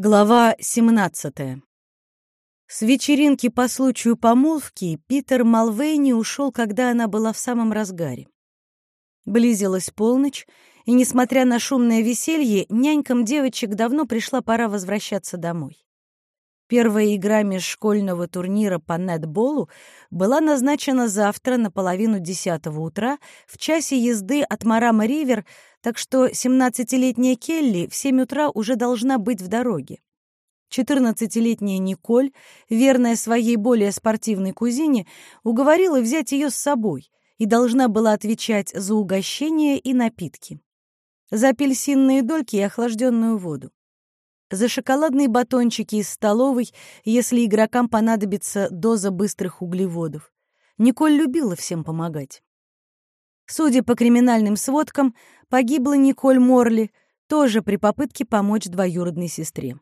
Глава 17. С вечеринки по случаю помолвки Питер Малвейни ушел, когда она была в самом разгаре. Близилась полночь, и, несмотря на шумное веселье, нянькам девочек давно пришла пора возвращаться домой. Первая игра межшкольного турнира по нетболу была назначена завтра на половину десятого утра в часе езды от Марама-Ривер, так что 17-летняя Келли в 7 утра уже должна быть в дороге. 14-летняя Николь, верная своей более спортивной кузине, уговорила взять ее с собой и должна была отвечать за угощение и напитки. За апельсинные дольки и охлажденную воду за шоколадные батончики из столовой, если игрокам понадобится доза быстрых углеводов. Николь любила всем помогать. Судя по криминальным сводкам, погибла Николь Морли, тоже при попытке помочь двоюродной сестре.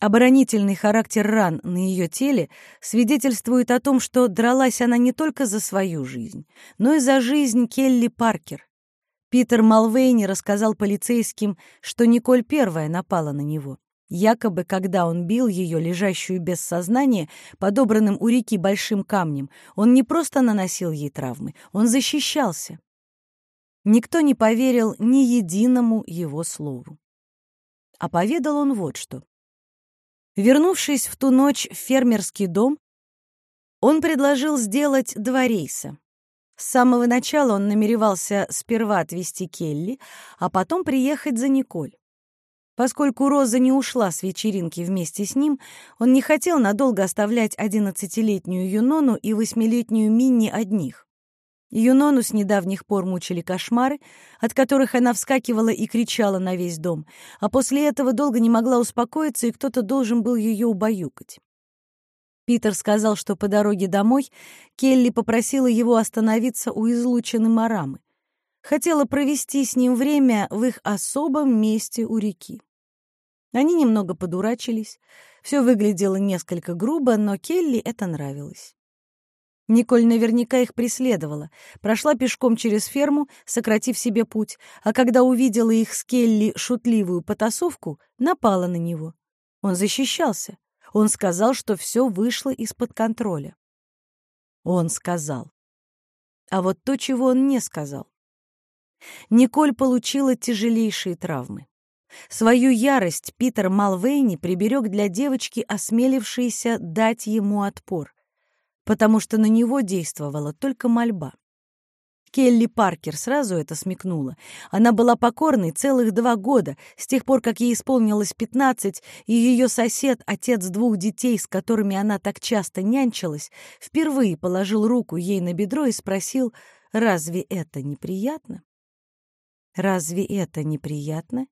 Оборонительный характер ран на ее теле свидетельствует о том, что дралась она не только за свою жизнь, но и за жизнь Келли Паркер, Питер Малвейни рассказал полицейским, что Николь первая напала на него. Якобы, когда он бил ее, лежащую без сознания, подобранным у реки большим камнем, он не просто наносил ей травмы, он защищался. Никто не поверил ни единому его слову. А поведал он вот что. Вернувшись в ту ночь в фермерский дом, он предложил сделать два рейса. С самого начала он намеревался сперва отвезти Келли, а потом приехать за Николь. Поскольку Роза не ушла с вечеринки вместе с ним, он не хотел надолго оставлять одиннадцатилетнюю Юнону и восьмилетнюю Минни одних. Юнону с недавних пор мучили кошмары, от которых она вскакивала и кричала на весь дом, а после этого долго не могла успокоиться, и кто-то должен был ее убаюкать. Питер сказал, что по дороге домой Келли попросила его остановиться у излучины Марамы. Хотела провести с ним время в их особом месте у реки. Они немного подурачились. Все выглядело несколько грубо, но Келли это нравилось. Николь наверняка их преследовала, прошла пешком через ферму, сократив себе путь, а когда увидела их с Келли шутливую потасовку, напала на него. Он защищался. Он сказал, что все вышло из-под контроля. Он сказал. А вот то, чего он не сказал. Николь получила тяжелейшие травмы. Свою ярость Питер Малвейни приберег для девочки, осмелившейся дать ему отпор, потому что на него действовала только мольба. Келли Паркер сразу это смекнула. Она была покорной целых два года, с тех пор, как ей исполнилось пятнадцать, и ее сосед, отец двух детей, с которыми она так часто нянчилась, впервые положил руку ей на бедро и спросил, «Разве это неприятно?» «Разве это неприятно?»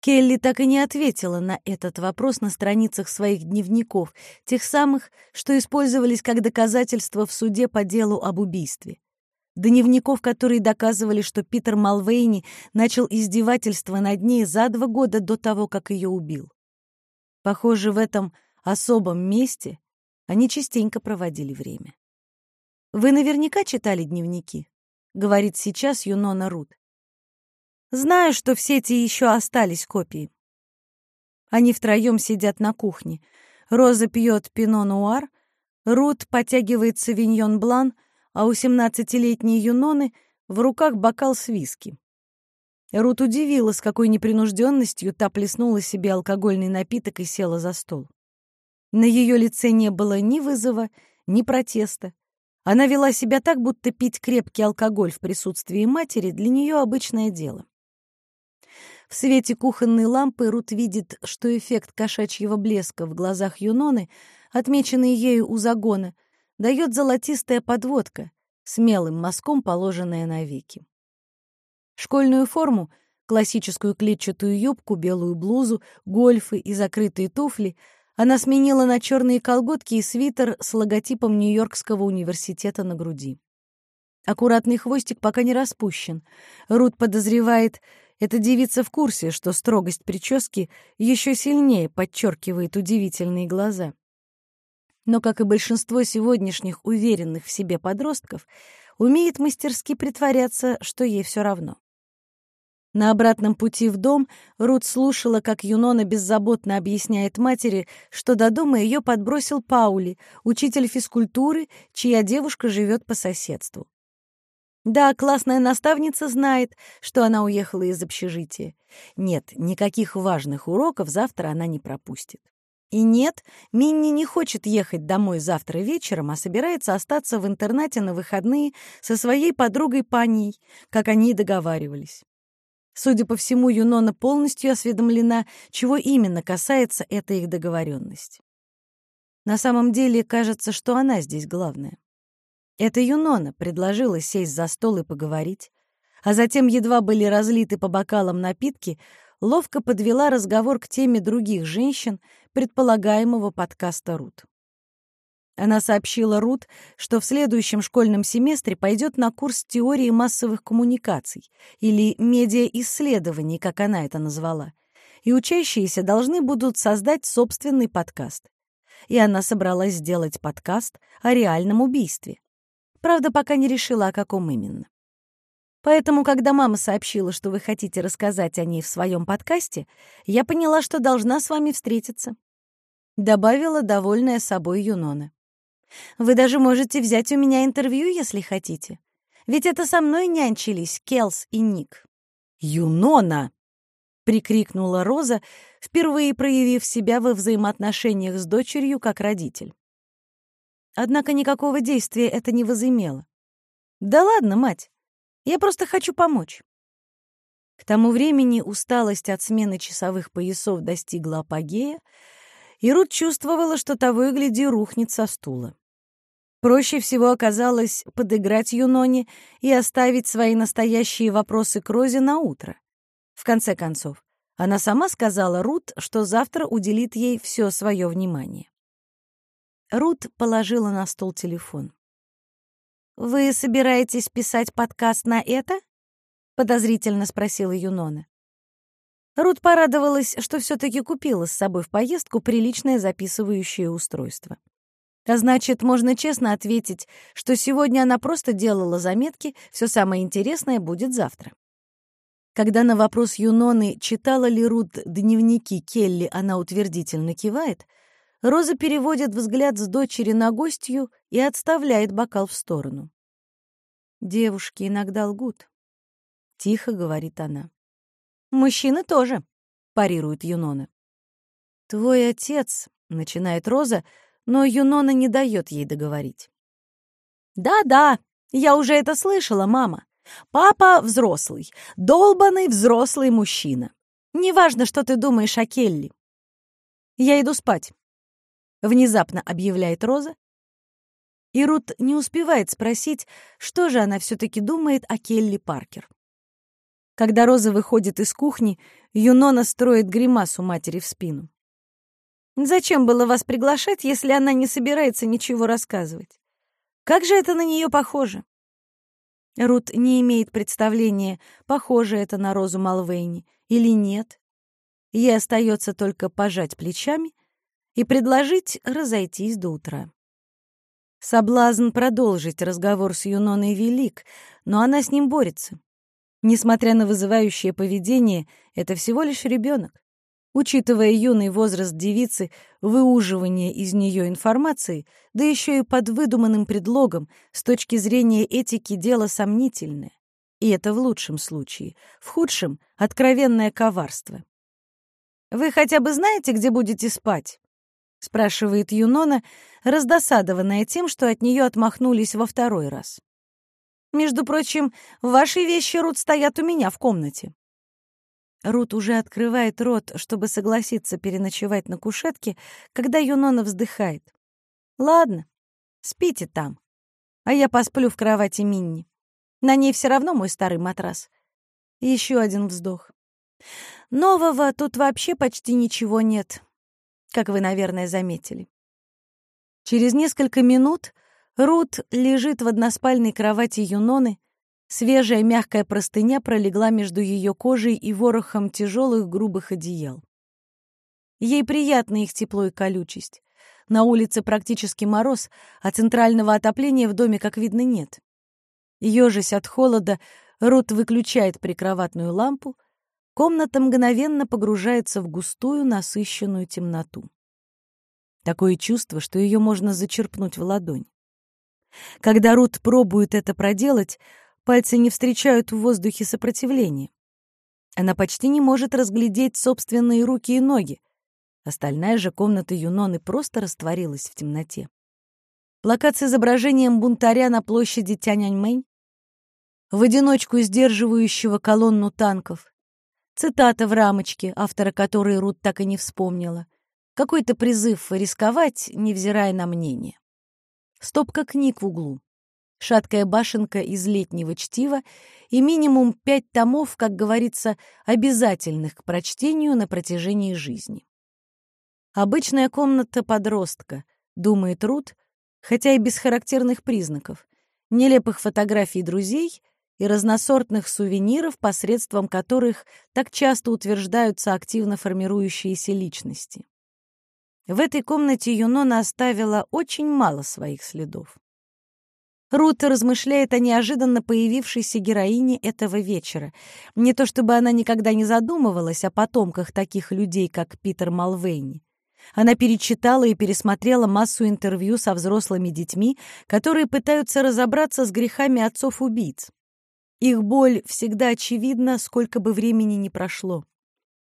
Келли так и не ответила на этот вопрос на страницах своих дневников, тех самых, что использовались как доказательство в суде по делу об убийстве дневников, которые доказывали, что Питер Малвейни начал издевательство над ней за два года до того, как ее убил. Похоже, в этом особом месте они частенько проводили время. «Вы наверняка читали дневники?» — говорит сейчас Юнона Рут. «Знаю, что в сети еще остались копии». Они втроем сидят на кухне. Роза пьет пино-нуар, Рут потягивает савиньон блан — а у семнадцатилетней Юноны в руках бокал с виски. Рут удивила, с какой непринужденностью та плеснула себе алкогольный напиток и села за стол. На ее лице не было ни вызова, ни протеста. Она вела себя так, будто пить крепкий алкоголь в присутствии матери для нее обычное дело. В свете кухонной лампы Рут видит, что эффект кошачьего блеска в глазах Юноны, отмеченный ею у загона, дает золотистая подводка, смелым мазком положенная навеки. Школьную форму, классическую клетчатую юбку, белую блузу, гольфы и закрытые туфли она сменила на черные колготки и свитер с логотипом Нью-Йоркского университета на груди. Аккуратный хвостик пока не распущен. Рут подозревает, эта девица в курсе, что строгость прически еще сильнее подчеркивает удивительные глаза но, как и большинство сегодняшних уверенных в себе подростков, умеет мастерски притворяться, что ей все равно. На обратном пути в дом Рут слушала, как Юнона беззаботно объясняет матери, что до дома ее подбросил Паули, учитель физкультуры, чья девушка живет по соседству. Да, классная наставница знает, что она уехала из общежития. Нет, никаких важных уроков завтра она не пропустит. И нет, Минни не хочет ехать домой завтра вечером, а собирается остаться в интернате на выходные со своей подругой Паней, как они и договаривались. Судя по всему, Юнона полностью осведомлена, чего именно касается эта их договоренность. На самом деле, кажется, что она здесь главная. Это Юнона предложила сесть за стол и поговорить, а затем едва были разлиты по бокалам напитки, ловко подвела разговор к теме других женщин, предполагаемого подкаста Рут. Она сообщила Рут, что в следующем школьном семестре пойдет на курс теории массовых коммуникаций или медиаисследований, как она это назвала, и учащиеся должны будут создать собственный подкаст. И она собралась сделать подкаст о реальном убийстве. Правда, пока не решила, о каком именно. Поэтому, когда мама сообщила, что вы хотите рассказать о ней в своем подкасте, я поняла, что должна с вами встретиться. Добавила довольная собой Юнона. Вы даже можете взять у меня интервью, если хотите. Ведь это со мной нянчились Келс и Ник. «Юнона!» — прикрикнула Роза, впервые проявив себя во взаимоотношениях с дочерью как родитель. Однако никакого действия это не возымело. «Да ладно, мать, я просто хочу помочь». К тому времени усталость от смены часовых поясов достигла апогея, и Рут чувствовала, что того и гляди рухнет со стула. Проще всего оказалось подыграть Юноне и оставить свои настоящие вопросы к Розе на утро. В конце концов, она сама сказала Рут, что завтра уделит ей все свое внимание. Рут положила на стол телефон. «Вы собираетесь писать подкаст на это?» — подозрительно спросила Юнона. Рут порадовалась, что все-таки купила с собой в поездку приличное записывающее устройство. А значит, можно честно ответить, что сегодня она просто делала заметки, все самое интересное будет завтра. Когда на вопрос Юноны, читала ли Рут дневники Келли, она утвердительно кивает, Роза переводит взгляд с дочери на гостью и отставляет бокал в сторону. «Девушки иногда лгут», — тихо говорит она. «Мужчины тоже», — парирует Юнона. «Твой отец», — начинает Роза, — но Юнона не дает ей договорить. «Да-да, я уже это слышала, мама. Папа взрослый, долбанный взрослый мужчина. Неважно, что ты думаешь о Келли. Я иду спать», — внезапно объявляет Роза. И Рут не успевает спросить, что же она все-таки думает о Келли Паркер. Когда Роза выходит из кухни, Юнона строит гримасу матери в спину. Зачем было вас приглашать, если она не собирается ничего рассказывать? Как же это на нее похоже? Рут не имеет представления, похоже это на Розу Малвейни или нет. Ей остается только пожать плечами и предложить разойтись до утра. Соблазн продолжить разговор с Юноной велик, но она с ним борется. Несмотря на вызывающее поведение, это всего лишь ребенок. Учитывая юный возраст девицы, выуживание из нее информации, да еще и под выдуманным предлогом, с точки зрения этики дело сомнительное. И это в лучшем случае. В худшем — откровенное коварство. «Вы хотя бы знаете, где будете спать?» — спрашивает Юнона, раздосадованная тем, что от нее отмахнулись во второй раз. «Между прочим, ваши вещи, Рут, стоят у меня в комнате». Рут уже открывает рот, чтобы согласиться переночевать на кушетке, когда Юнона вздыхает. «Ладно, спите там, а я посплю в кровати Минни. На ней все равно мой старый матрас». Еще один вздох. Нового тут вообще почти ничего нет, как вы, наверное, заметили. Через несколько минут Рут лежит в односпальной кровати Юноны, Свежая мягкая простыня пролегла между ее кожей и ворохом тяжелых грубых одеял. Ей приятна их тепло и колючесть. На улице практически мороз, а центрального отопления в доме, как видно, нет. Ёжась от холода, Рут выключает прикроватную лампу, комната мгновенно погружается в густую, насыщенную темноту. Такое чувство, что ее можно зачерпнуть в ладонь. Когда Рут пробует это проделать, пальцы не встречают в воздухе сопротивления. Она почти не может разглядеть собственные руки и ноги. Остальная же комната Юноны просто растворилась в темноте. Плакат с изображением бунтаря на площади Тяньаньмэнь, в одиночку сдерживающего колонну танков, цитата в рамочке, автора которой Рут так и не вспомнила, какой-то призыв рисковать, невзирая на мнение. Стопка книг в углу, шаткая башенка из летнего чтива и минимум пять томов, как говорится, обязательных к прочтению на протяжении жизни. Обычная комната подростка, думает Рут, хотя и без характерных признаков, нелепых фотографий друзей и разносортных сувениров, посредством которых так часто утверждаются активно формирующиеся личности. В этой комнате Юнона оставила очень мало своих следов. Рут размышляет о неожиданно появившейся героине этого вечера. Не то чтобы она никогда не задумывалась о потомках таких людей, как Питер Малвейни. Она перечитала и пересмотрела массу интервью со взрослыми детьми, которые пытаются разобраться с грехами отцов-убийц. Их боль всегда очевидна, сколько бы времени ни прошло.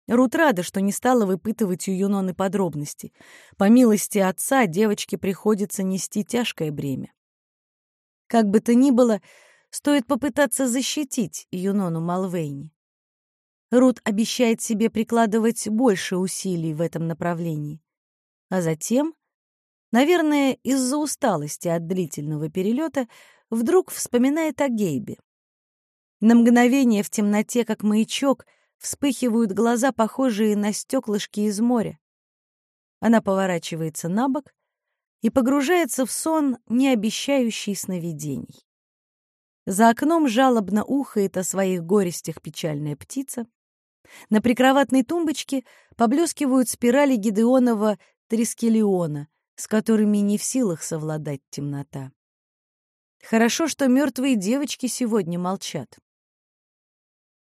Рут рада, что не стала выпытывать у Юноны подробности. По милости отца девочке приходится нести тяжкое бремя. Как бы то ни было, стоит попытаться защитить Юнону Малвейни. Рут обещает себе прикладывать больше усилий в этом направлении. А затем, наверное, из-за усталости от длительного перелета, вдруг вспоминает о Гейбе. На мгновение в темноте, как маячок, вспыхивают глаза, похожие на стеклышки из моря. Она поворачивается на бок и погружается в сон, не обещающий сновидений. За окном жалобно ухает о своих горестях печальная птица. На прикроватной тумбочке поблескивают спирали Гидеонова Трискелиона, с которыми не в силах совладать темнота. Хорошо, что мертвые девочки сегодня молчат.